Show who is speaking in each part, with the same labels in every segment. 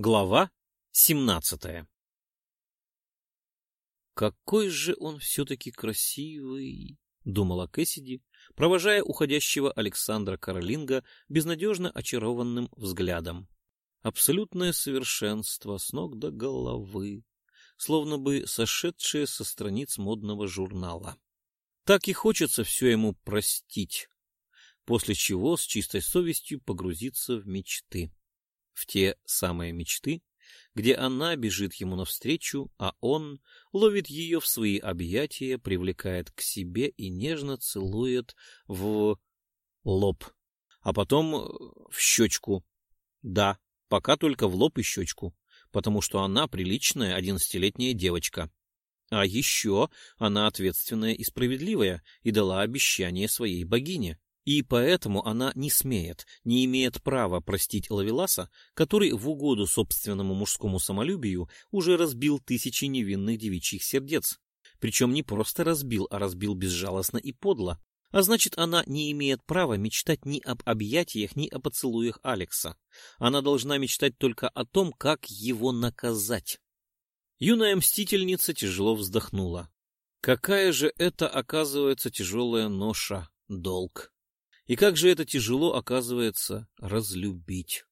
Speaker 1: Глава семнадцатая «Какой же он все-таки красивый!» — думала Кэссиди, провожая уходящего Александра Каролинга безнадежно очарованным взглядом. Абсолютное совершенство с ног до головы, словно бы сошедшее со страниц модного журнала. Так и хочется все ему простить, после чего с чистой совестью погрузиться в мечты в те самые мечты, где она бежит ему навстречу, а он ловит ее в свои объятия, привлекает к себе и нежно целует в лоб, а потом э, в щечку. Да, пока только в лоб и щечку, потому что она приличная одиннадцатилетняя девочка. А еще она ответственная и справедливая и дала обещание своей богине. И поэтому она не смеет, не имеет права простить Лавеласа, который в угоду собственному мужскому самолюбию уже разбил тысячи невинных девичьих сердец. Причем не просто разбил, а разбил безжалостно и подло. А значит, она не имеет права мечтать ни об объятиях, ни о поцелуях Алекса. Она должна мечтать только о том, как его наказать. Юная мстительница тяжело вздохнула. Какая же это, оказывается, тяжелая ноша, долг. И как же это тяжело, оказывается, разлюбить.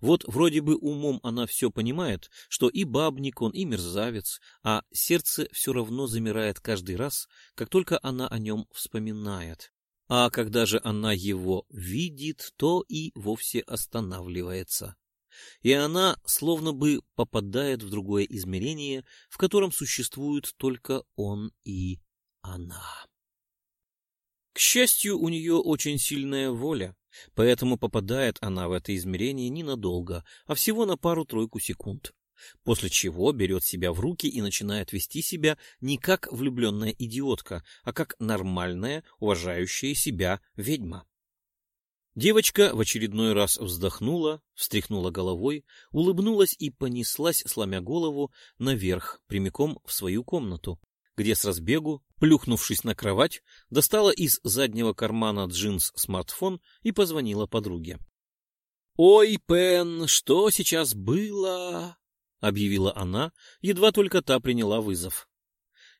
Speaker 1: Вот вроде бы умом она все понимает, что и бабник он, и мерзавец, а сердце все равно замирает каждый раз, как только она о нем вспоминает. А когда же она его видит, то и вовсе останавливается. И она словно бы попадает в другое измерение, в котором существуют только он и она. К счастью, у нее очень сильная воля, поэтому попадает она в это измерение ненадолго, а всего на пару-тройку секунд. После чего берет себя в руки и начинает вести себя не как влюбленная идиотка, а как нормальная, уважающая себя ведьма. Девочка в очередной раз вздохнула, встряхнула головой, улыбнулась и понеслась, сломя голову, наверх, прямиком в свою комнату, где с разбегу, плюхнувшись на кровать, достала из заднего кармана джинс смартфон и позвонила подруге. «Ой, Пен, что сейчас было?» — объявила она, едва только та приняла вызов.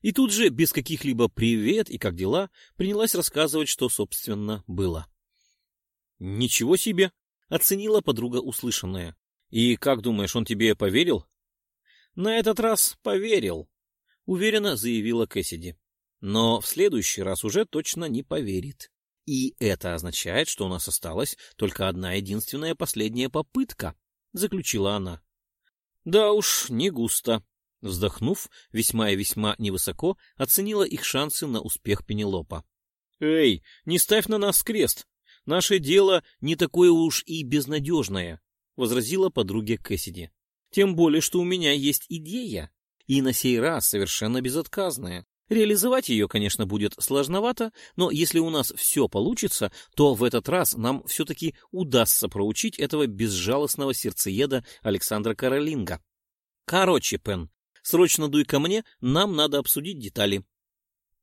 Speaker 1: И тут же, без каких-либо «привет» и «как дела», принялась рассказывать, что, собственно, было. «Ничего себе!» — оценила подруга услышанное. «И как думаешь, он тебе поверил?» «На этот раз поверил», уверенно заявила Кэссиди. Но в следующий раз уже точно не поверит. И это означает, что у нас осталась только одна единственная последняя попытка, заключила она. Да уж, не густо. Вздохнув, весьма и весьма невысоко оценила их шансы на успех Пенелопа. «Эй, не ставь на нас крест! Наше дело не такое уж и безнадежное», — возразила подруге Кэссиди. «Тем более, что у меня есть идея и на сей раз совершенно безотказная. Реализовать ее, конечно, будет сложновато, но если у нас все получится, то в этот раз нам все-таки удастся проучить этого безжалостного сердцееда Александра Каролинга. Короче, Пен, срочно дуй ко мне, нам надо обсудить детали.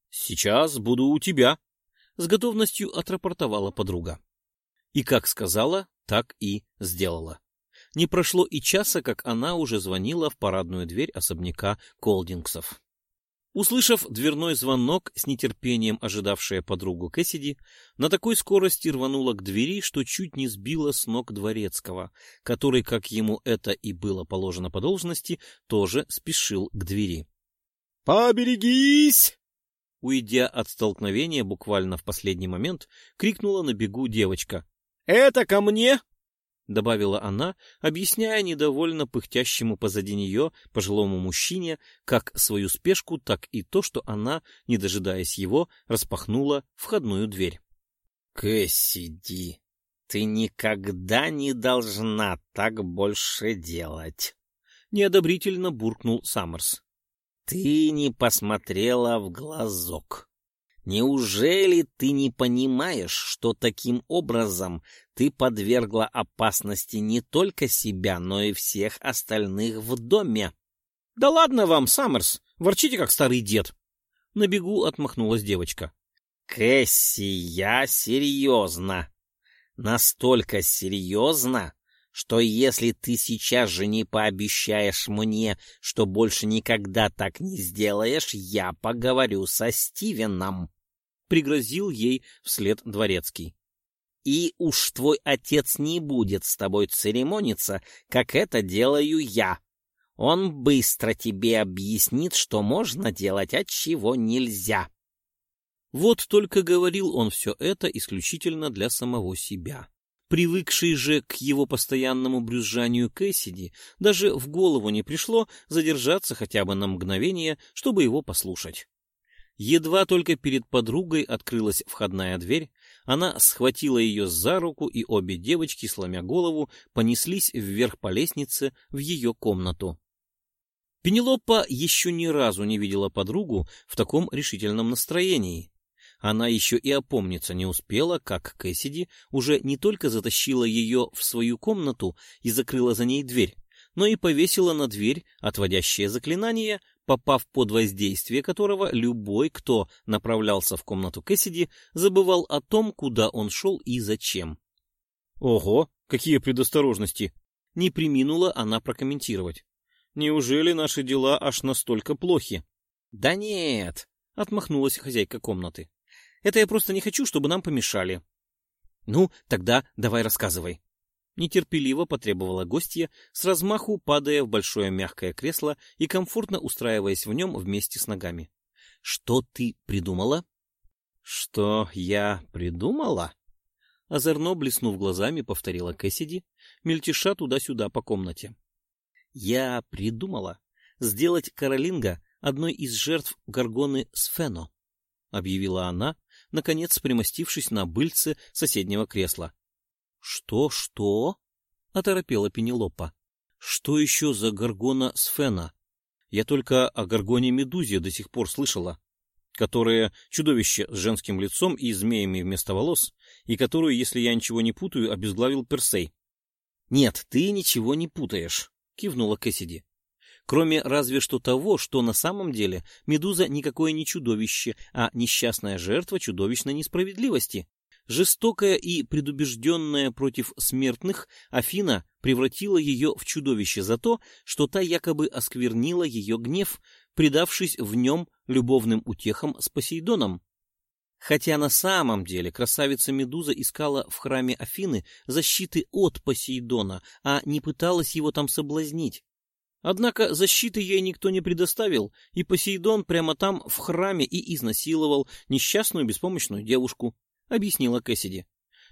Speaker 1: Сейчас буду у тебя, с готовностью отрапортовала подруга. И как сказала, так и сделала. Не прошло и часа, как она уже звонила в парадную дверь особняка Колдингсов. Услышав дверной звонок, с нетерпением ожидавшая подругу Кэссиди, на такой скорости рванула к двери, что чуть не сбила с ног дворецкого, который, как ему это и было положено по должности, тоже спешил к двери. «Поберегись!» Уйдя от столкновения буквально в последний момент, крикнула на бегу девочка. «Это ко мне!» — добавила она, объясняя недовольно пыхтящему позади нее пожилому мужчине как свою спешку, так и то, что она, не дожидаясь его, распахнула входную дверь. — Кэссиди, ты никогда не должна так больше делать! — неодобрительно буркнул Саммерс. — Ты не посмотрела в глазок. Неужели ты не понимаешь, что таким образом ты подвергла опасности не только себя, но и всех остальных в доме? — Да ладно вам, Саммерс, ворчите как старый дед. На бегу отмахнулась девочка. — Кэсси, я серьезно. Настолько серьезно,
Speaker 2: что если ты сейчас же не пообещаешь мне, что больше никогда так не сделаешь, я поговорю со Стивеном.
Speaker 1: Пригрозил ей вслед дворецкий.
Speaker 2: И уж твой отец не будет с тобой церемониться, как это делаю я. Он быстро тебе объяснит, что можно делать, а чего нельзя.
Speaker 1: Вот только говорил он все это исключительно для самого себя. Привыкший же к его постоянному брюзжанию Кэссиди, даже в голову не пришло задержаться хотя бы на мгновение, чтобы его послушать. Едва только перед подругой открылась входная дверь, она схватила ее за руку, и обе девочки, сломя голову, понеслись вверх по лестнице в ее комнату. Пенелопа еще ни разу не видела подругу в таком решительном настроении. Она еще и опомниться не успела, как Кэссиди уже не только затащила ее в свою комнату и закрыла за ней дверь, но и повесила на дверь отводящее заклинание, попав под воздействие которого любой, кто направлялся в комнату Кэссиди, забывал о том, куда он шел и зачем. «Ого, какие предосторожности!» — не приминула она прокомментировать. «Неужели наши дела аж настолько плохи?»
Speaker 2: «Да нет!» — отмахнулась хозяйка комнаты.
Speaker 1: Это я просто не хочу, чтобы нам помешали. — Ну, тогда давай рассказывай. Нетерпеливо потребовала гостья, с размаху падая в большое мягкое кресло и комфортно устраиваясь в нем вместе с ногами. — Что ты придумала? — Что я придумала? Озорно блеснув глазами, повторила Кэссиди, мельтеша туда-сюда по комнате. — Я придумала сделать Каролинга одной из жертв Гаргоны Сфено, — объявила она, наконец примостившись на быльце соседнего кресла. «Что, что?» — оторопела Пенелопа. «Что еще за горгона Сфена? Я только о горгоне Медузе до сих пор слышала, которое чудовище с женским лицом и змеями вместо волос, и которую, если я ничего не путаю, обезглавил Персей». «Нет, ты ничего не путаешь», — кивнула Кэссиди кроме разве что того, что на самом деле Медуза никакое не чудовище, а несчастная жертва чудовищной несправедливости. Жестокая и предубежденная против смертных, Афина превратила ее в чудовище за то, что та якобы осквернила ее гнев, предавшись в нем любовным утехам с Посейдоном. Хотя на самом деле красавица Медуза искала в храме Афины защиты от Посейдона, а не пыталась его там соблазнить. Однако защиты ей никто не предоставил, и Посейдон прямо там, в храме, и изнасиловал несчастную беспомощную девушку, — объяснила Кэссиди.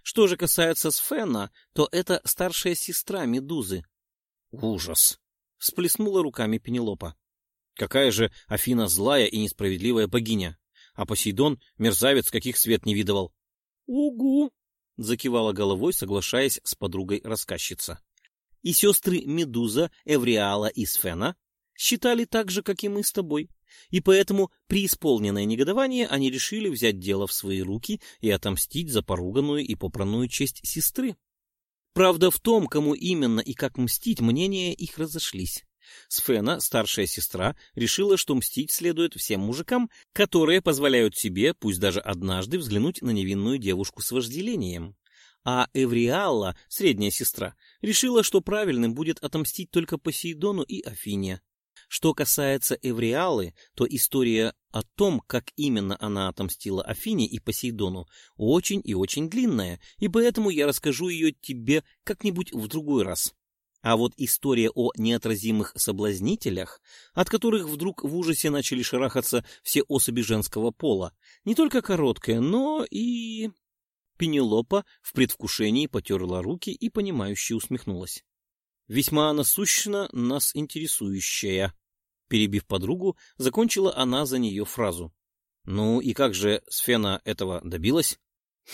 Speaker 1: Что же касается Сфена, то это старшая сестра Медузы. — Ужас! — всплеснула руками Пенелопа. Какая же Афина злая и несправедливая богиня, а Посейдон — мерзавец, каких свет не видывал. — Угу! — закивала головой, соглашаясь с подругой рассказчица и сестры Медуза, Эвриала и Сфена считали так же, как и мы с тобой, и поэтому при исполненное негодование они решили взять дело в свои руки и отомстить за поруганную и попранную честь сестры. Правда, в том, кому именно и как мстить, мнения их разошлись. Сфена, старшая сестра, решила, что мстить следует всем мужикам, которые позволяют себе, пусть даже однажды, взглянуть на невинную девушку с вожделением а Эвриалла, средняя сестра, решила, что правильным будет отомстить только Посейдону и Афине. Что касается Эвриалы, то история о том, как именно она отомстила Афине и Посейдону, очень и очень длинная, и поэтому я расскажу ее тебе как-нибудь в другой раз. А вот история о неотразимых соблазнителях, от которых вдруг в ужасе начали шарахаться все особи женского пола, не только короткая, но и Пенелопа в предвкушении потерла руки и понимающе усмехнулась. «Весьма насущно нас интересующая». Перебив подругу, закончила она за нее фразу. «Ну и как же Сфена этого добилась?»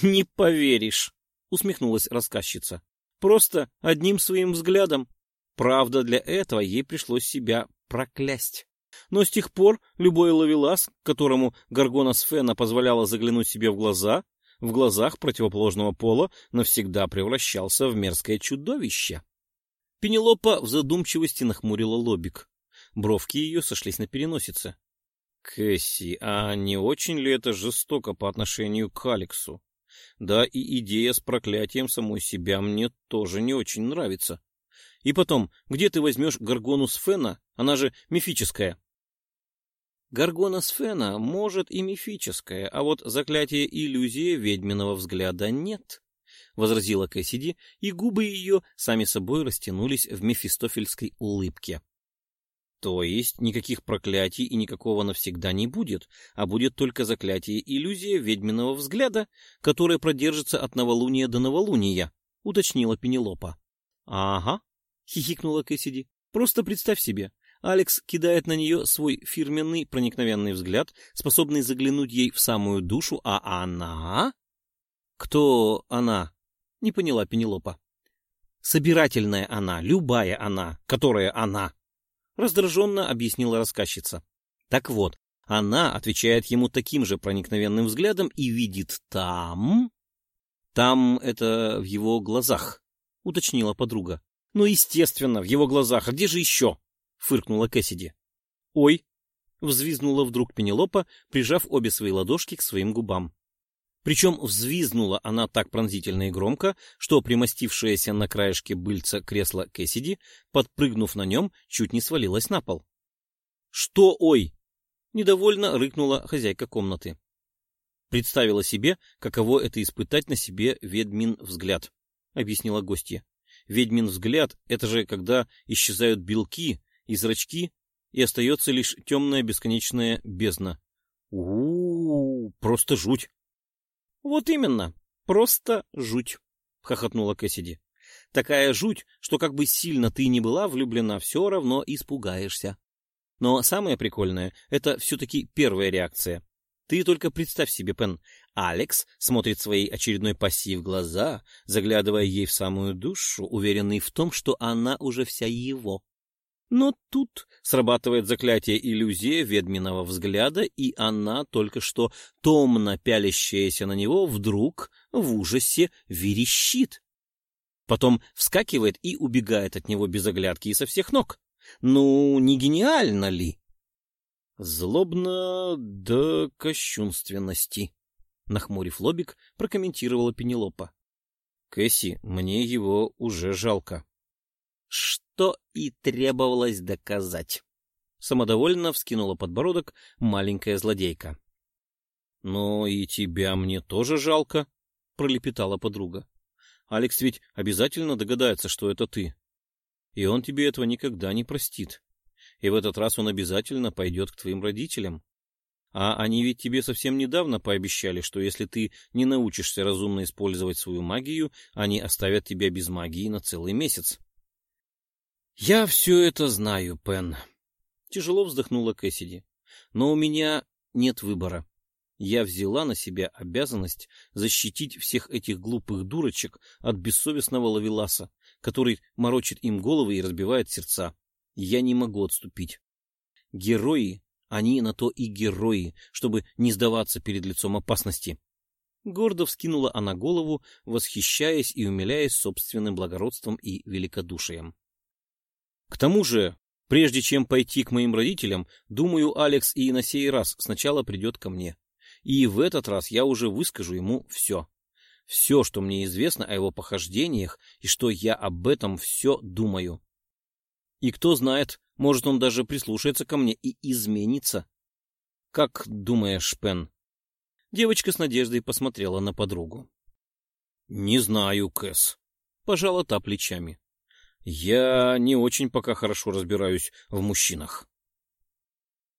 Speaker 1: «Не поверишь», — усмехнулась рассказчица. «Просто одним своим взглядом. Правда, для этого ей пришлось себя проклясть. Но с тех пор любой ловелас, которому Гаргона Сфена позволяла заглянуть себе в глаза, в глазах противоположного пола навсегда превращался в мерзкое чудовище. Пенелопа в задумчивости нахмурила лобик. Бровки ее сошлись на переносице. — Кэсси, а не очень ли это жестоко по отношению к Алексу? Да и идея с проклятием самой себя мне тоже не очень нравится. И потом, где ты возьмешь Гаргону Сфена? Она же мифическая. Гаргона Сфена может и мифическая, а вот заклятие иллюзии ведьминого взгляда нет, — возразила Кэссиди, и губы ее сами собой растянулись в мефистофельской улыбке. То есть никаких проклятий и никакого навсегда не будет, а будет только заклятие иллюзия ведьминого взгляда, которое продержится от новолуния до новолуния, — уточнила Пенелопа. — Ага, — хихикнула Кэссиди. — Просто представь себе. Алекс кидает на нее свой фирменный проникновенный взгляд, способный заглянуть ей в самую душу, а она... — Кто она? — не поняла Пенелопа. — Собирательная она, любая она, которая она, — раздраженно объяснила рассказчица. Так вот, она отвечает ему таким же проникновенным взглядом и видит там... Там это в его глазах, — уточнила подруга. — Ну, естественно, в его глазах. А где же еще? — фыркнула Кэссиди. — Ой! — взвизгнула вдруг Пенелопа, прижав обе свои ладошки к своим губам. Причем взвизгнула она так пронзительно и громко, что примостившаяся на краешке быльца кресла Кэссиди, подпрыгнув на нем, чуть не свалилась на пол. — Что ой? — недовольно рыкнула хозяйка комнаты. Представила себе, каково это испытать на себе ведьмин взгляд, — объяснила гостья. Ведьмин взгляд — это же когда исчезают белки и зрачки, и остается лишь темная бесконечная бездна. у, -у, -у просто жуть! — Вот именно, просто жуть, — хохотнула Кэссиди. — Такая жуть, что как бы сильно ты ни была влюблена, все равно испугаешься. Но самое прикольное — это все-таки первая реакция. Ты только представь себе, Пен, Алекс смотрит своей очередной пассии в глаза, заглядывая ей в самую душу, уверенный в том, что она уже вся его. Но тут срабатывает заклятие иллюзия ведьминого взгляда, и она, только что томно пялящаяся на него, вдруг в ужасе верещит. Потом вскакивает и убегает от него без оглядки и со всех ног. Ну, не гениально ли? Злобно до кощунственности, нахмурив лобик, прокомментировала Пенелопа. Кэсси, мне его уже жалко что и требовалось доказать. Самодовольно вскинула подбородок маленькая злодейка. — Но и тебя мне тоже жалко, — пролепетала подруга. — Алекс ведь обязательно догадается, что это ты. И он тебе этого никогда не простит. И в этот раз он обязательно пойдет к твоим родителям. А они ведь тебе совсем недавно пообещали, что если ты не научишься разумно использовать свою магию, они оставят тебя без магии на целый месяц. «Я все это знаю, Пен», — тяжело вздохнула Кэссиди. «Но у меня нет выбора. Я взяла на себя обязанность защитить всех этих глупых дурочек от бессовестного лавеласа, который морочит им головы и разбивает сердца. Я не могу отступить. Герои, они на то и герои, чтобы не сдаваться перед лицом опасности». Гордо вскинула она голову, восхищаясь и умиляясь собственным благородством и великодушием. К тому же, прежде чем пойти к моим родителям, думаю, Алекс и на сей раз сначала придет ко мне. И в этот раз я уже выскажу ему все. Все, что мне известно о его похождениях, и что я об этом все думаю. И кто знает, может, он даже прислушается ко мне и изменится. Как думаешь, Пен? Девочка с надеждой посмотрела на подругу. — Не знаю, Кэс. Пожала та плечами. Я не очень пока хорошо разбираюсь в мужчинах.